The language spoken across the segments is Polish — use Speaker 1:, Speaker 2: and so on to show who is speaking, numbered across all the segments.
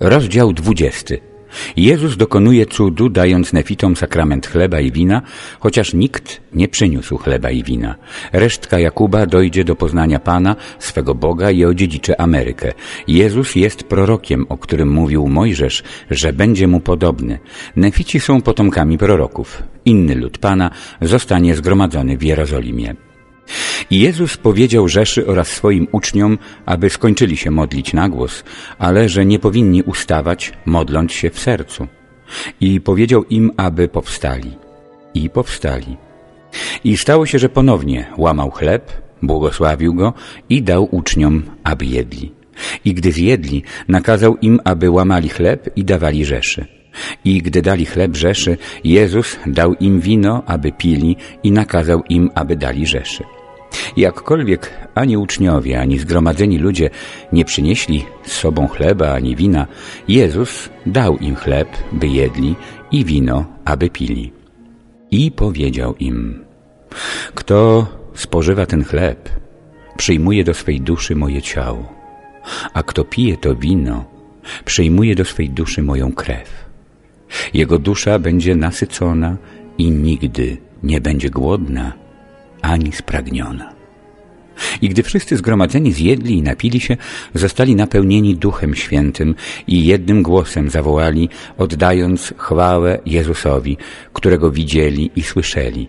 Speaker 1: Rozdział dwudziesty. Jezus dokonuje cudu, dając nefitom sakrament chleba i wina, chociaż nikt nie przyniósł chleba i wina. Resztka Jakuba dojdzie do poznania Pana, swego Boga i odziedziczy Amerykę. Jezus jest prorokiem, o którym mówił Mojżesz, że będzie mu podobny. Nefici są potomkami proroków. Inny lud Pana zostanie zgromadzony w Jerozolimie. I Jezus powiedział Rzeszy oraz swoim uczniom, aby skończyli się modlić na głos, ale że nie powinni ustawać, modląc się w sercu. I powiedział im, aby powstali. I powstali. I stało się, że ponownie łamał chleb, błogosławił go i dał uczniom, aby jedli. I gdy zjedli, nakazał im, aby łamali chleb i dawali Rzeszy. I gdy dali chleb Rzeszy, Jezus dał im wino, aby pili i nakazał im, aby dali Rzeszy. Jakkolwiek ani uczniowie, ani zgromadzeni ludzie nie przynieśli z sobą chleba ani wina, Jezus dał im chleb, by jedli i wino, aby pili. I powiedział im, kto spożywa ten chleb, przyjmuje do swej duszy moje ciało, a kto pije to wino, przyjmuje do swej duszy moją krew. Jego dusza będzie nasycona i nigdy nie będzie głodna ani spragniona. I gdy wszyscy zgromadzeni zjedli i napili się, zostali napełnieni Duchem Świętym i jednym głosem zawołali, oddając chwałę Jezusowi, którego widzieli i słyszeli.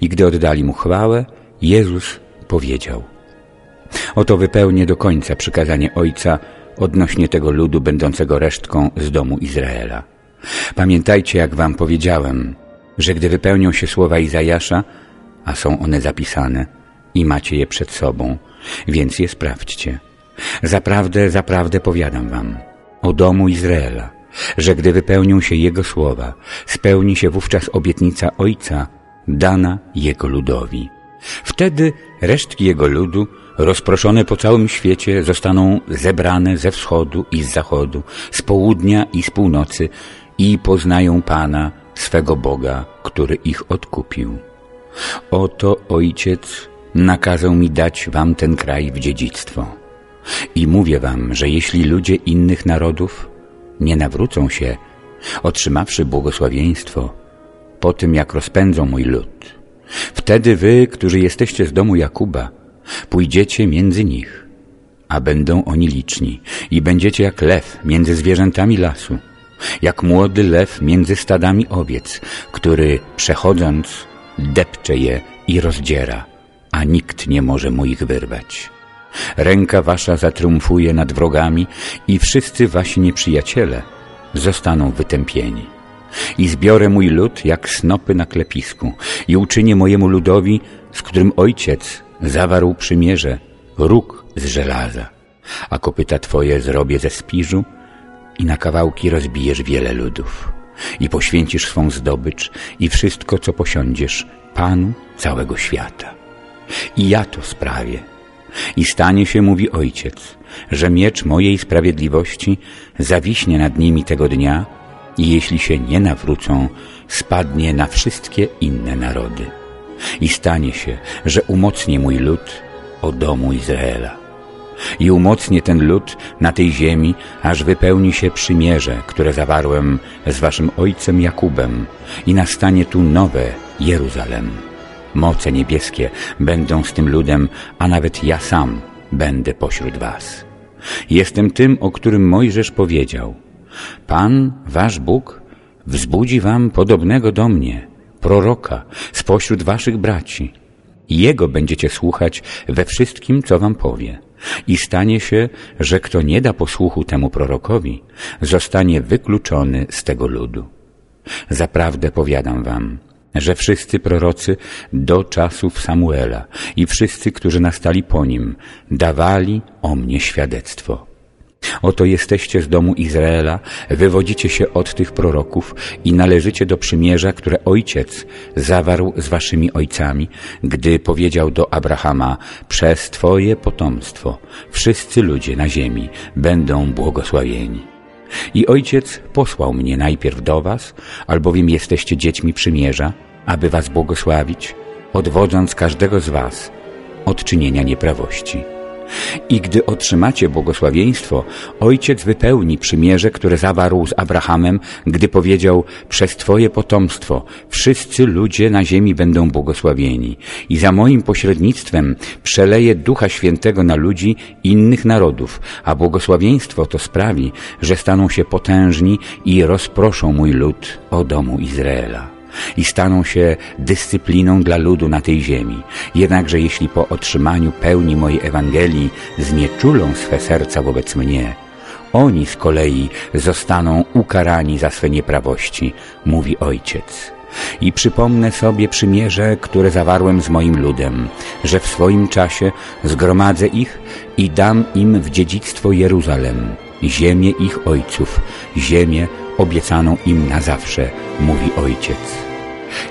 Speaker 1: I gdy oddali Mu chwałę, Jezus powiedział Oto wypełnię do końca przykazanie Ojca odnośnie tego ludu będącego resztką z domu Izraela. Pamiętajcie, jak wam powiedziałem, że gdy wypełnią się słowa Izajasza, a są one zapisane i macie je przed sobą, więc je sprawdźcie. Zaprawdę, zaprawdę powiadam wam o domu Izraela, że gdy wypełnią się Jego słowa, spełni się wówczas obietnica Ojca dana Jego ludowi. Wtedy resztki Jego ludu, rozproszone po całym świecie, zostaną zebrane ze wschodu i z zachodu, z południa i z północy i poznają Pana, swego Boga, który ich odkupił. Oto Ojciec nakazał mi dać wam ten kraj w dziedzictwo. I mówię wam, że jeśli ludzie innych narodów nie nawrócą się, otrzymawszy błogosławieństwo, po tym jak rozpędzą mój lud, wtedy wy, którzy jesteście z domu Jakuba, pójdziecie między nich, a będą oni liczni i będziecie jak lew między zwierzętami lasu, jak młody lew między stadami owiec, który przechodząc depcze je i rozdziera, a nikt nie może mu ich wyrwać. Ręka wasza zatriumfuje nad wrogami i wszyscy wasi nieprzyjaciele zostaną wytępieni. I zbiorę mój lud jak snopy na klepisku i uczynię mojemu ludowi, z którym ojciec zawarł przymierze, róg z żelaza, a kopyta twoje zrobię ze spiżu i na kawałki rozbijesz wiele ludów i poświęcisz swą zdobycz i wszystko, co posiądziesz Panu całego świata. I ja to sprawię. I stanie się, mówi Ojciec, że miecz mojej sprawiedliwości zawiśnie nad nimi tego dnia i jeśli się nie nawrócą, spadnie na wszystkie inne narody. I stanie się, że umocnię mój lud o domu Izraela i umocnię ten lud na tej ziemi, aż wypełni się przymierze, które zawarłem z waszym ojcem Jakubem i nastanie tu nowe Jeruzalem. Moce niebieskie będą z tym ludem, a nawet ja sam będę pośród was. Jestem tym, o którym Mojżesz powiedział. Pan, wasz Bóg, wzbudzi wam podobnego do mnie, proroka, spośród waszych braci. Jego będziecie słuchać we wszystkim, co wam powie. I stanie się, że kto nie da posłuchu temu prorokowi, zostanie wykluczony z tego ludu. Zaprawdę powiadam wam, że wszyscy prorocy do czasów Samuela i wszyscy, którzy nastali po nim, dawali o mnie świadectwo. Oto jesteście z domu Izraela, wywodzicie się od tych proroków i należycie do przymierza, które ojciec zawarł z waszymi ojcami, gdy powiedział do Abrahama, przez Twoje potomstwo wszyscy ludzie na ziemi będą błogosławieni. I ojciec posłał mnie najpierw do was, albowiem jesteście dziećmi przymierza, aby was błogosławić, odwodząc każdego z was od czynienia nieprawości. I gdy otrzymacie błogosławieństwo, Ojciec wypełni przymierze, które zawarł z Abrahamem, gdy powiedział, przez Twoje potomstwo wszyscy ludzie na ziemi będą błogosławieni i za moim pośrednictwem przeleje Ducha Świętego na ludzi innych narodów, a błogosławieństwo to sprawi, że staną się potężni i rozproszą mój lud o domu Izraela i staną się dyscypliną dla ludu na tej ziemi. Jednakże jeśli po otrzymaniu pełni mojej Ewangelii znieczulą swe serca wobec mnie, oni z kolei zostaną ukarani za swe nieprawości, mówi Ojciec. I przypomnę sobie przymierze, które zawarłem z moim ludem, że w swoim czasie zgromadzę ich i dam im w dziedzictwo Jeruzalem, ziemię ich ojców, ziemię obiecaną im na zawsze, mówi Ojciec.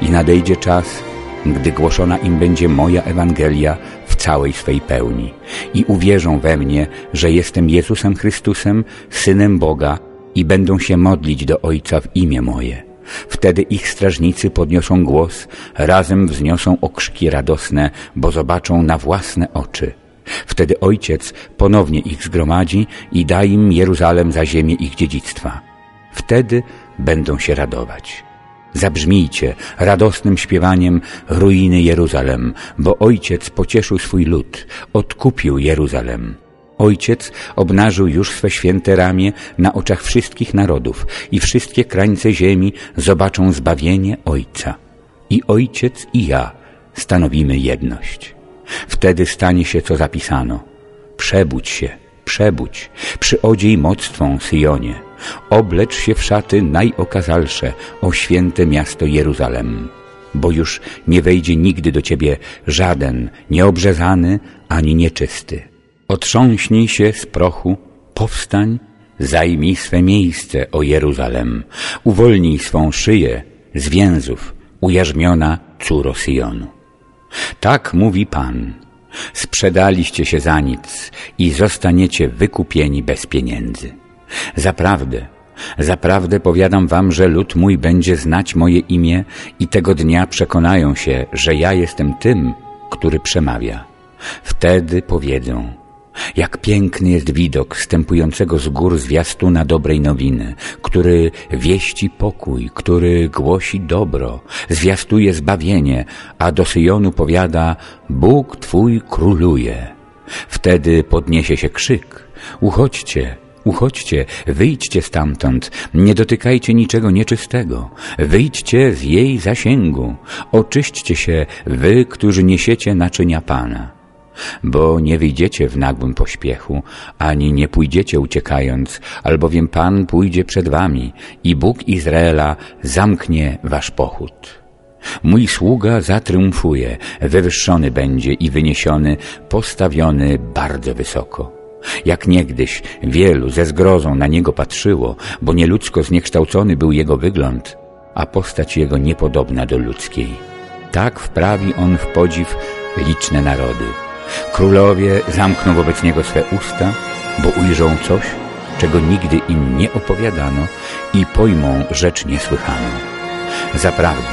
Speaker 1: I nadejdzie czas, gdy głoszona im będzie moja Ewangelia w całej swej pełni i uwierzą we mnie, że jestem Jezusem Chrystusem, Synem Boga i będą się modlić do Ojca w imię moje. Wtedy ich strażnicy podniosą głos, razem wzniosą okrzyki radosne, bo zobaczą na własne oczy. Wtedy Ojciec ponownie ich zgromadzi i da im Jeruzalem za ziemię ich dziedzictwa. Wtedy będą się radować. Zabrzmijcie radosnym śpiewaniem ruiny Jeruzalem, bo Ojciec pocieszył swój lud, odkupił Jeruzalem. Ojciec obnażył już swe święte ramię na oczach wszystkich narodów i wszystkie krańce ziemi zobaczą zbawienie Ojca. I Ojciec i ja stanowimy jedność. Wtedy stanie się, co zapisano. Przebudź się, przebudź, przyodziej moc Twą, Syjonie. Oblecz się w szaty najokazalsze, o święte miasto Jeruzalem. Bo już nie wejdzie nigdy do Ciebie żaden, nieobrzezany ani nieczysty. Otrząśnij się z prochu, powstań, zajmij swe miejsce, o Jeruzalem. Uwolnij swą szyję z więzów, ujarzmiona córo Syjonu. Tak mówi Pan. Sprzedaliście się za nic i zostaniecie wykupieni bez pieniędzy. Zaprawdę, zaprawdę powiadam wam, że lud mój będzie znać moje imię i tego dnia przekonają się, że ja jestem tym, który przemawia. Wtedy powiedzą, jak piękny jest widok stępującego z gór zwiastuna dobrej nowiny, który wieści pokój, który głosi dobro, zwiastuje zbawienie, a do Syjonu powiada Bóg Twój króluje. Wtedy podniesie się krzyk, uchodźcie, Uchodźcie, wyjdźcie stamtąd, nie dotykajcie niczego nieczystego, wyjdźcie z jej zasięgu, oczyśćcie się, wy, którzy niesiecie naczynia Pana bo nie wyjdziecie w nagłym pośpiechu, ani nie pójdziecie uciekając, albowiem Pan pójdzie przed wami i Bóg Izraela zamknie wasz pochód. Mój sługa zatriumfuje, wywyższony będzie i wyniesiony, postawiony bardzo wysoko. Jak niegdyś wielu ze zgrozą na niego patrzyło, bo nieludzko zniekształcony był jego wygląd, a postać jego niepodobna do ludzkiej. Tak wprawi on w podziw liczne narody. Królowie zamkną wobec niego swe usta, bo ujrzą coś, czego nigdy im nie opowiadano i pojmą rzecz niesłychaną. Zaprawdę,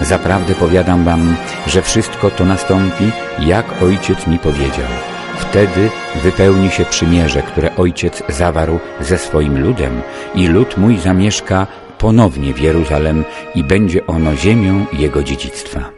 Speaker 1: zaprawdę powiadam wam, że wszystko to nastąpi, jak Ojciec mi powiedział. Wtedy wypełni się przymierze, które Ojciec zawarł ze swoim ludem i lud mój zamieszka ponownie w Jeruzalem i będzie ono ziemią Jego dziedzictwa.